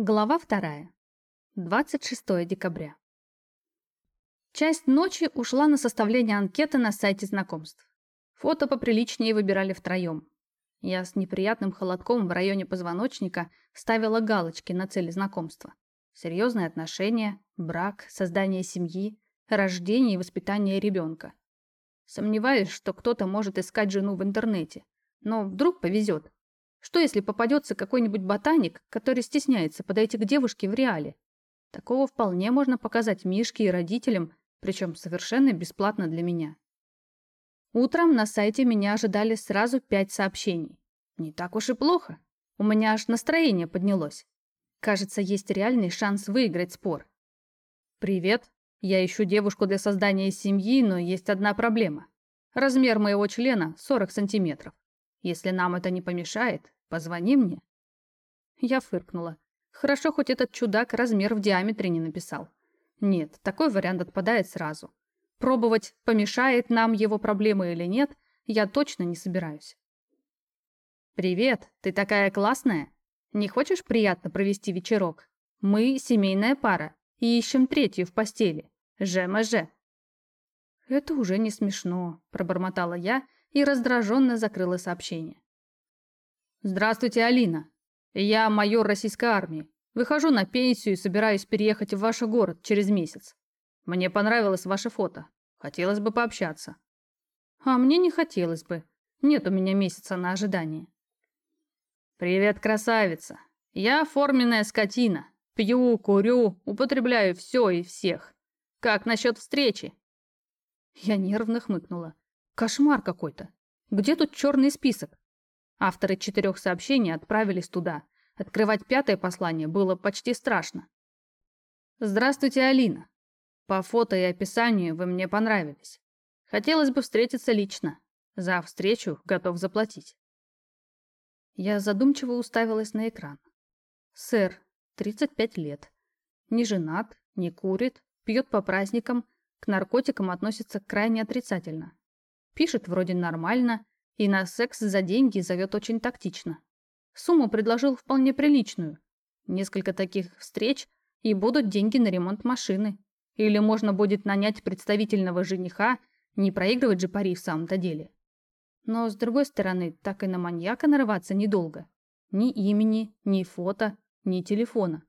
Глава вторая. 26 декабря. Часть ночи ушла на составление анкеты на сайте знакомств. Фото поприличнее выбирали втроем. Я с неприятным холодком в районе позвоночника ставила галочки на цели знакомства. Серьезные отношения, брак, создание семьи, рождение и воспитание ребенка. Сомневаюсь, что кто-то может искать жену в интернете. Но вдруг повезет. Что если попадется какой-нибудь ботаник, который стесняется подойти к девушке в реале? Такого вполне можно показать Мишке и родителям, причем совершенно бесплатно для меня. Утром на сайте меня ожидали сразу пять сообщений. Не так уж и плохо. У меня аж настроение поднялось. Кажется, есть реальный шанс выиграть спор. «Привет. Я ищу девушку для создания семьи, но есть одна проблема. Размер моего члена 40 сантиметров. Если нам это не помешает, позвони мне». Я фыркнула. Хорошо, хоть этот чудак размер в диаметре не написал. Нет, такой вариант отпадает сразу. Пробовать, помешает нам его проблемы или нет, я точно не собираюсь. «Привет, ты такая классная. Не хочешь приятно провести вечерок? Мы семейная пара и ищем третью в постели. Же-маже». «Это уже не смешно», – пробормотала я и раздраженно закрыла сообщение. «Здравствуйте, Алина. Я майор российской армии. Выхожу на пенсию и собираюсь переехать в ваш город через месяц. Мне понравилось ваше фото. Хотелось бы пообщаться». «А мне не хотелось бы. Нет у меня месяца на ожидание». «Привет, красавица. Я форменная скотина. Пью, курю, употребляю все и всех. Как насчет встречи?» Я нервно хмыкнула. Кошмар какой-то. Где тут черный список? Авторы четырех сообщений отправились туда. Открывать пятое послание было почти страшно. «Здравствуйте, Алина. По фото и описанию вы мне понравились. Хотелось бы встретиться лично. За встречу готов заплатить». Я задумчиво уставилась на экран. Сэр, 35 лет. Не женат, не курит, пьет по праздникам, к наркотикам относится крайне отрицательно. Пишет вроде нормально и на секс за деньги зовет очень тактично. Сумму предложил вполне приличную. Несколько таких встреч и будут деньги на ремонт машины. Или можно будет нанять представительного жениха, не проигрывать же пари в самом-то деле. Но, с другой стороны, так и на маньяка нарываться недолго. Ни имени, ни фото, ни телефона.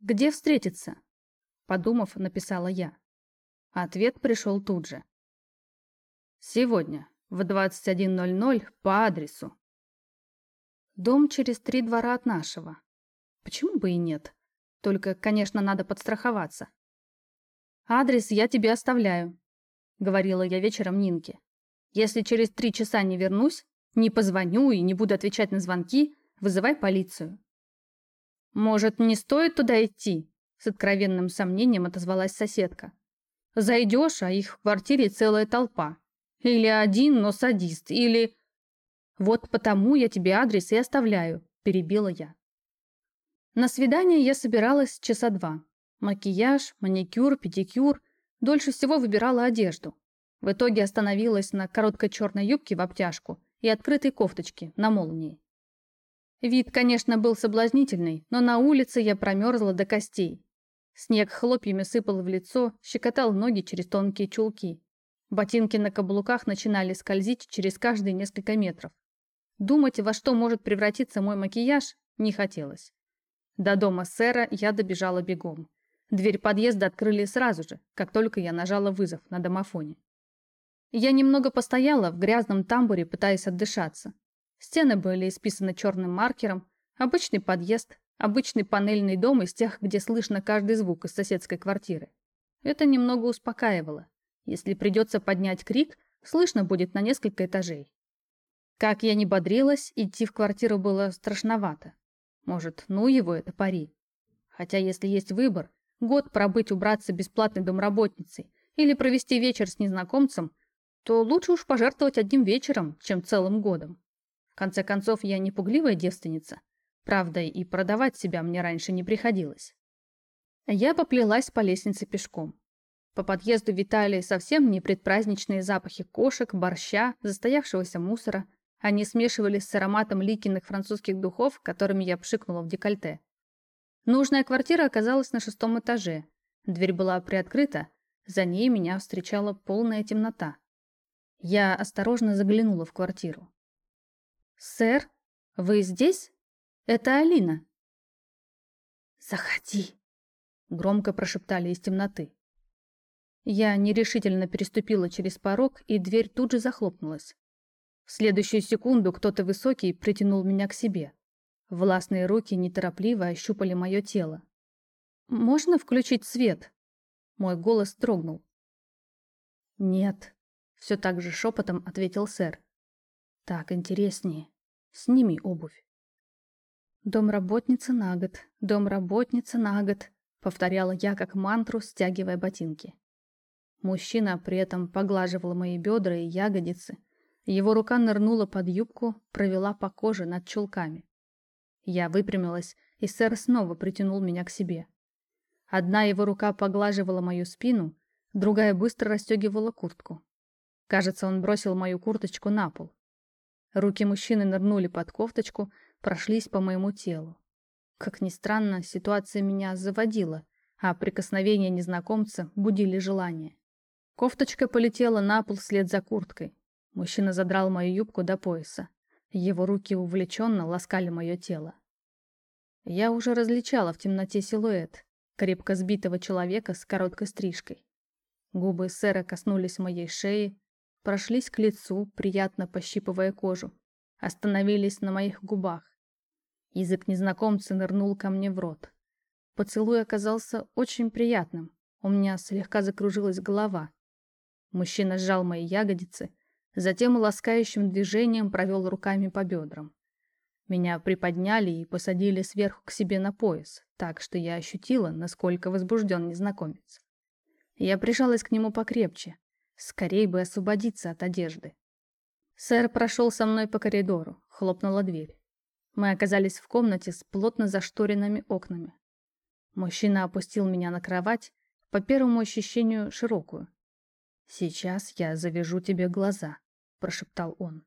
«Где встретиться?» Подумав, написала я. Ответ пришел тут же. Сегодня в 21.00 по адресу. Дом через три двора от нашего. Почему бы и нет? Только, конечно, надо подстраховаться. Адрес я тебе оставляю, говорила я вечером Нинке. Если через три часа не вернусь, не позвоню и не буду отвечать на звонки, вызывай полицию. Может, не стоит туда идти? С откровенным сомнением отозвалась соседка. Зайдешь, а их в квартире целая толпа. Или один, но садист, или... Вот потому я тебе адрес и оставляю, перебила я. На свидание я собиралась часа два. Макияж, маникюр, педикюр. Дольше всего выбирала одежду. В итоге остановилась на короткой черной юбке в обтяжку и открытой кофточке на молнии. Вид, конечно, был соблазнительный, но на улице я промерзла до костей. Снег хлопьями сыпал в лицо, щекотал ноги через тонкие чулки. Ботинки на каблуках начинали скользить через каждые несколько метров. Думать, во что может превратиться мой макияж, не хотелось. До дома сэра я добежала бегом. Дверь подъезда открыли сразу же, как только я нажала вызов на домофоне. Я немного постояла в грязном тамбуре, пытаясь отдышаться. Стены были исписаны черным маркером, обычный подъезд, обычный панельный дом из тех, где слышно каждый звук из соседской квартиры. Это немного успокаивало. Если придется поднять крик, слышно будет на несколько этажей. Как я не бодрилась, идти в квартиру было страшновато. Может, ну его это пари. Хотя если есть выбор, год пробыть убраться бесплатной домработницей или провести вечер с незнакомцем, то лучше уж пожертвовать одним вечером, чем целым годом. В конце концов, я не пугливая девственница. Правда, и продавать себя мне раньше не приходилось. Я поплелась по лестнице пешком. По подъезду витали совсем не предпраздничные запахи кошек, борща, застоявшегося мусора. Они смешивались с ароматом Ликиных французских духов, которыми я пшикнула в декольте. Нужная квартира оказалась на шестом этаже. Дверь была приоткрыта, за ней меня встречала полная темнота. Я осторожно заглянула в квартиру. «Сэр, вы здесь? Это Алина». «Заходи», — громко прошептали из темноты. Я нерешительно переступила через порог, и дверь тут же захлопнулась. В следующую секунду кто-то высокий притянул меня к себе. Властные руки неторопливо ощупали мое тело. «Можно включить свет?» Мой голос дрогнул. «Нет», — все так же шепотом ответил сэр. «Так интереснее. Сними обувь». «Домработница на год, домработница на год», — повторяла я как мантру, стягивая ботинки. Мужчина при этом поглаживал мои бедра и ягодицы, его рука нырнула под юбку, провела по коже над чулками. Я выпрямилась, и сэр снова притянул меня к себе. Одна его рука поглаживала мою спину, другая быстро расстегивала куртку. Кажется, он бросил мою курточку на пол. Руки мужчины нырнули под кофточку, прошлись по моему телу. Как ни странно, ситуация меня заводила, а прикосновения незнакомца будили желание. Кофточка полетела на пол вслед за курткой. Мужчина задрал мою юбку до пояса. Его руки увлеченно ласкали мое тело. Я уже различала в темноте силуэт крепко сбитого человека с короткой стрижкой. Губы сэра коснулись моей шеи, прошлись к лицу, приятно пощипывая кожу, остановились на моих губах. Язык незнакомца нырнул ко мне в рот. Поцелуй оказался очень приятным, у меня слегка закружилась голова. Мужчина сжал мои ягодицы, Затем ласкающим движением провел руками по бедрам. Меня приподняли и посадили сверху к себе на пояс, так что я ощутила, насколько возбужден незнакомец. Я прижалась к нему покрепче, скорее бы освободиться от одежды. Сэр прошел со мной по коридору, хлопнула дверь. Мы оказались в комнате с плотно зашторенными окнами. Мужчина опустил меня на кровать, по первому ощущению широкую. «Сейчас я завяжу тебе глаза», — прошептал он.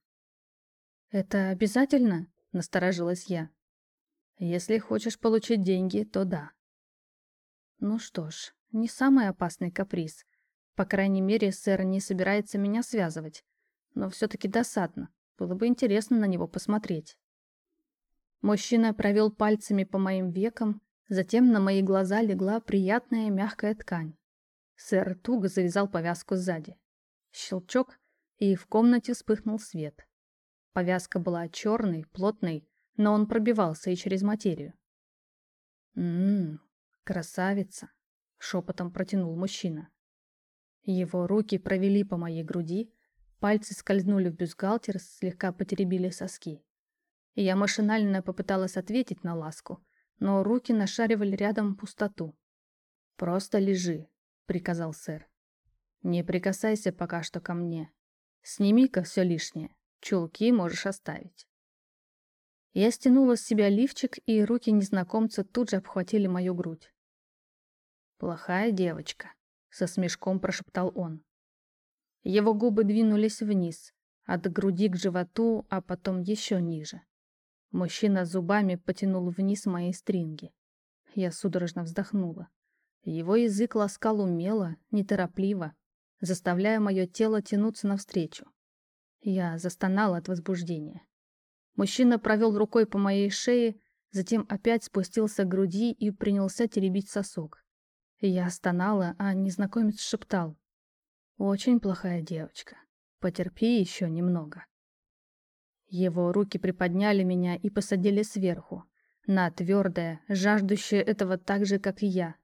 «Это обязательно?» — насторожилась я. «Если хочешь получить деньги, то да». Ну что ж, не самый опасный каприз. По крайней мере, сэр не собирается меня связывать. Но все-таки досадно. Было бы интересно на него посмотреть. Мужчина провел пальцами по моим векам, затем на мои глаза легла приятная мягкая ткань. Сэр туго завязал повязку сзади. Щелчок, и в комнате вспыхнул свет. Повязка была черной, плотной, но он пробивался и через материю. «М-м, красавица!» — шепотом протянул мужчина. Его руки провели по моей груди, пальцы скользнули в бюстгальтер, слегка потеребили соски. Я машинально попыталась ответить на ласку, но руки нашаривали рядом пустоту. «Просто лежи», — приказал сэр. «Не прикасайся пока что ко мне. Сними-ка все лишнее. Чулки можешь оставить. Я стянула с себя лифчик, и руки незнакомца тут же обхватили мою грудь. «Плохая девочка», — со смешком прошептал он. Его губы двинулись вниз, от груди к животу, а потом еще ниже. Мужчина зубами потянул вниз мои стринги. Я судорожно вздохнула. Его язык ласкал умело, неторопливо, заставляя мое тело тянуться навстречу. Я застонала от возбуждения. Мужчина провел рукой по моей шее, затем опять спустился к груди и принялся теребить сосок. Я стонала, а незнакомец шептал. «Очень плохая девочка. Потерпи еще немного». Его руки приподняли меня и посадили сверху, на твердое, жаждущее этого так же, как и я,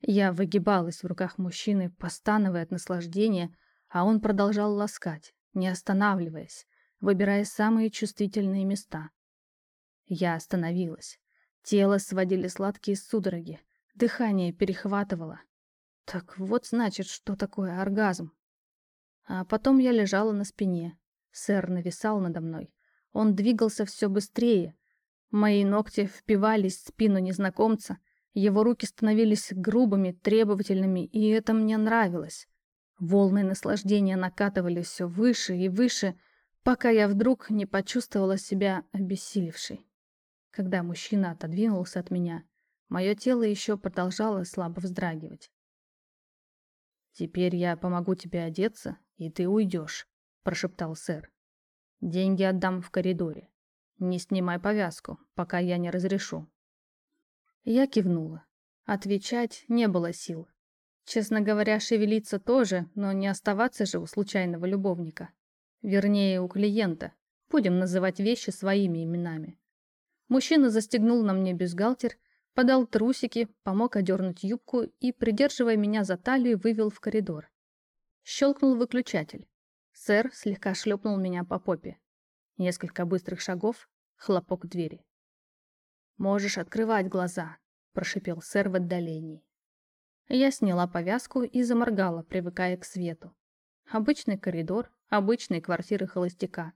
я выгибалась в руках мужчины, постановая от наслаждения, а он продолжал ласкать, не останавливаясь, выбирая самые чувствительные места. Я остановилась. Тело сводили сладкие судороги, дыхание перехватывало. Так вот значит, что такое оргазм. А потом я лежала на спине. Сэр нависал надо мной. Он двигался все быстрее. Мои ногти впивались в спину незнакомца, его руки становились грубыми, требовательными, и это мне нравилось. Волны наслаждения накатывали все выше и выше, пока я вдруг не почувствовала себя обессилевшей. Когда мужчина отодвинулся от меня, Мое тело еще продолжало слабо вздрагивать. «Теперь я помогу тебе одеться, и ты уйдешь», – прошептал сэр. «Деньги отдам в коридоре. Не снимай повязку, пока я не разрешу». Я кивнула. Отвечать не было сил. Честно говоря, шевелиться тоже, но не оставаться же у случайного любовника. Вернее, у клиента. Будем называть вещи своими именами. Мужчина застегнул на мне бюстгальтер, подал трусики, помог одернуть юбку и, придерживая меня за талию, вывел в коридор. Щелкнул выключатель. Сэр слегка шлепнул меня по попе. Несколько быстрых шагов, хлопок двери. «Можешь открывать глаза», – прошипел сэр в отдалении. Я сняла повязку и заморгала, привыкая к свету. Обычный коридор, обычные квартиры холостяка.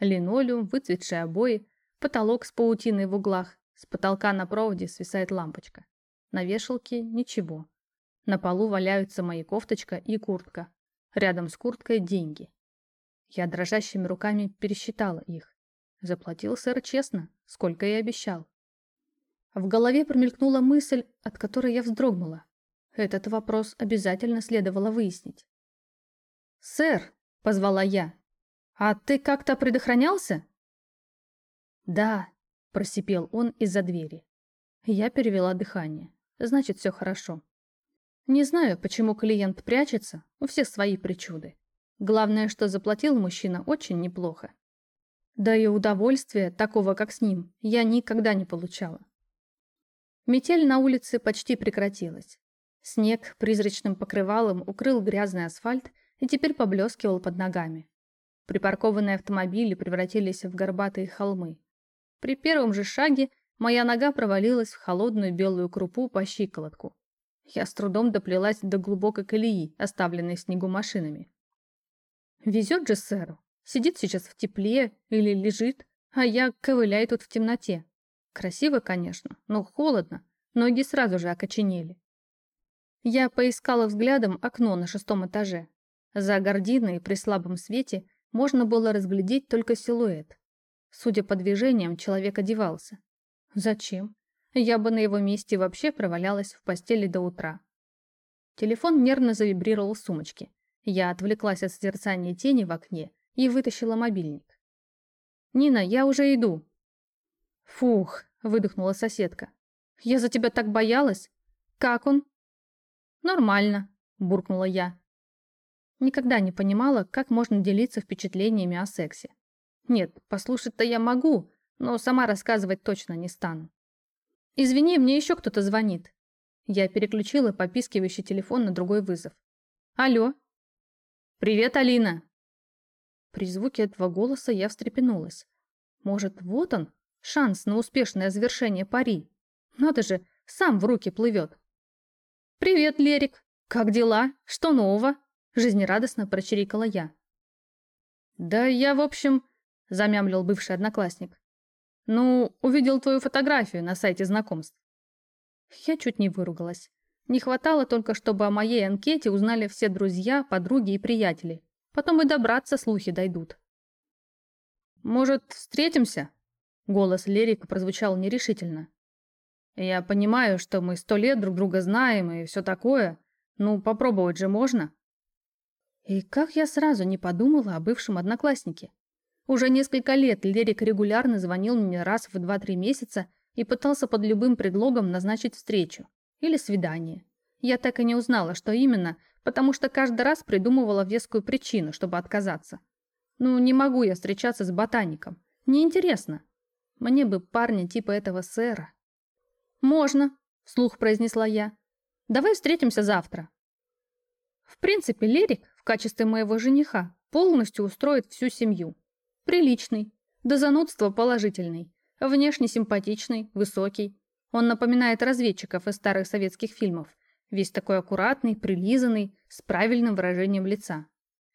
Линолеум, выцветшие обои, потолок с паутиной в углах, с потолка на проводе свисает лампочка. На вешалке ничего. На полу валяются мои кофточка и куртка. Рядом с курткой деньги. Я дрожащими руками пересчитала их. Заплатил сэр честно, сколько и обещал. В голове промелькнула мысль, от которой я вздрогнула. Этот вопрос обязательно следовало выяснить. «Сэр!» — позвала я. «А ты как-то предохранялся?» «Да», — просипел он из-за двери. Я перевела дыхание. Значит, все хорошо. Не знаю, почему клиент прячется, у всех свои причуды. Главное, что заплатил мужчина очень неплохо. Да и удовольствия, такого как с ним, я никогда не получала. Метель на улице почти прекратилась. Снег призрачным покрывалом укрыл грязный асфальт и теперь поблескивал под ногами. Припаркованные автомобили превратились в горбатые холмы. При первом же шаге моя нога провалилась в холодную белую крупу по щиколотку. Я с трудом доплелась до глубокой колеи, оставленной снегу машинами. Везет же сэру. Сидит сейчас в тепле или лежит, а я ковыляю тут в темноте. Красиво, конечно, но холодно. Ноги сразу же окоченели. Я поискала взглядом окно на шестом этаже. За гординой при слабом свете можно было разглядеть только силуэт. Судя по движениям, человек одевался. Зачем? Я бы на его месте вообще провалялась в постели до утра. Телефон нервно завибрировал в сумочке. Я отвлеклась от созерцания тени в окне и вытащила мобильник. «Нина, я уже иду». «Фух», — выдохнула соседка. «Я за тебя так боялась. Как он?» «Нормально», — буркнула я. Никогда не понимала, как можно делиться впечатлениями о сексе. Нет, послушать-то я могу, но сама рассказывать точно не стану. «Извини, мне еще кто-то звонит». Я переключила попискивающий телефон на другой вызов. «Алло?» «Привет, Алина!» При звуке этого голоса я встрепенулась. Может, вот он, шанс на успешное завершение пари. Надо же, сам в руки плывет. «Привет, Лерик! Как дела? Что нового?» Жизнерадостно прочирикала я. «Да я, в общем...» – замямлил бывший одноклассник. «Ну, увидел твою фотографию на сайте знакомств». Я чуть не выругалась. Не хватало только, чтобы о моей анкете узнали все друзья, подруги и приятели. Потом и добраться слухи дойдут. «Может, встретимся?» Голос Лерика прозвучал нерешительно. «Я понимаю, что мы сто лет друг друга знаем и все такое. Ну, попробовать же можно?» И как я сразу не подумала о бывшем однокласснике. Уже несколько лет Лерик регулярно звонил мне раз в 2-3 месяца и пытался под любым предлогом назначить встречу или свидание. Я так и не узнала, что именно, потому что каждый раз придумывала вескую причину, чтобы отказаться. Ну, не могу я встречаться с ботаником. Неинтересно. Мне бы парня типа этого сэра. «Можно», — вслух произнесла я. «Давай встретимся завтра». В принципе, Лерик в качестве моего жениха полностью устроит всю семью. Приличный, до занудства положительный, внешне симпатичный, высокий. Он напоминает разведчиков из старых советских фильмов. Весь такой аккуратный, прилизанный, с правильным выражением лица.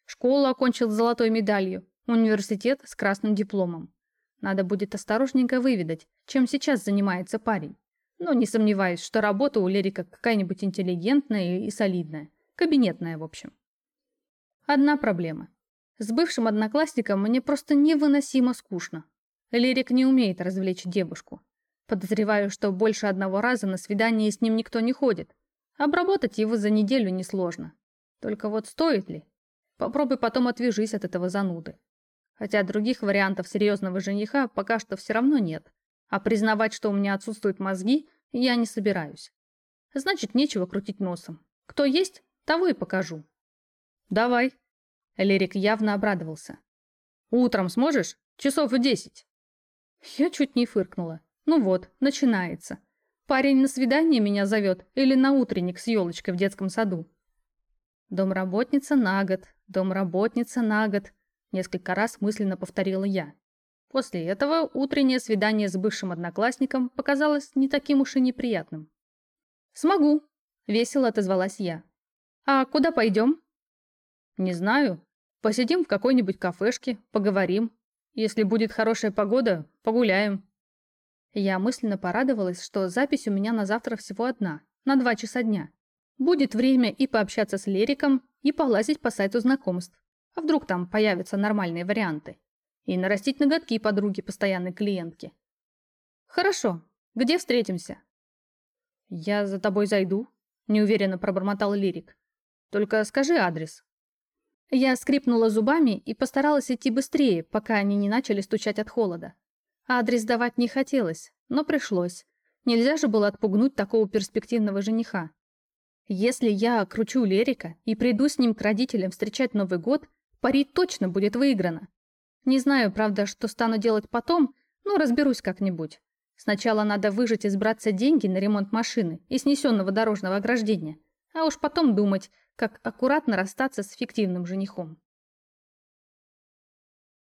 Школу окончил с золотой медалью, университет с красным дипломом. Надо будет осторожненько выведать, чем сейчас занимается парень. Но не сомневаюсь, что работа у Лерика какая-нибудь интеллигентная и солидная. Кабинетная, в общем. Одна проблема. С бывшим одноклассником мне просто невыносимо скучно. Лирик не умеет развлечь девушку. Подозреваю, что больше одного раза на свидание с ним никто не ходит. Обработать его за неделю несложно. Только вот стоит ли? Попробуй потом отвяжись от этого зануды. Хотя других вариантов серьезного жениха пока что все равно нет. А признавать, что у меня отсутствуют мозги, я не собираюсь. Значит, нечего крутить носом. Кто есть, того и покажу. Давай. Лерик явно обрадовался. Утром сможешь? Часов в десять. Я чуть не фыркнула. Ну вот, начинается. Парень на свидание меня зовет или на утренник с елочкой в детском саду. Домработница на год, домработница на год. Несколько раз мысленно повторила я. После этого утреннее свидание с бывшим одноклассником показалось не таким уж и неприятным. «Смогу», — весело отозвалась я. «А куда пойдем?» «Не знаю. Посидим в какой-нибудь кафешке, поговорим. Если будет хорошая погода, погуляем». Я мысленно порадовалась, что запись у меня на завтра всего одна, на два часа дня. Будет время и пообщаться с Лериком, и полазить по сайту знакомств. А вдруг там появятся нормальные варианты? И нарастить ноготки подруги постоянной клиентки. Хорошо. Где встретимся? Я за тобой зайду, неуверенно пробормотал Лирик. Только скажи адрес. Я скрипнула зубами и постаралась идти быстрее, пока они не начали стучать от холода. Адрес давать не хотелось, но пришлось. Нельзя же было отпугнуть такого перспективного жениха. Если я окручу Лерика и приду с ним к родителям встречать Новый год, пари точно будет выиграно. Не знаю, правда, что стану делать потом, но разберусь как-нибудь. Сначала надо выжать из братца деньги на ремонт машины и снесенного дорожного ограждения, а уж потом думать, как аккуратно расстаться с фиктивным женихом.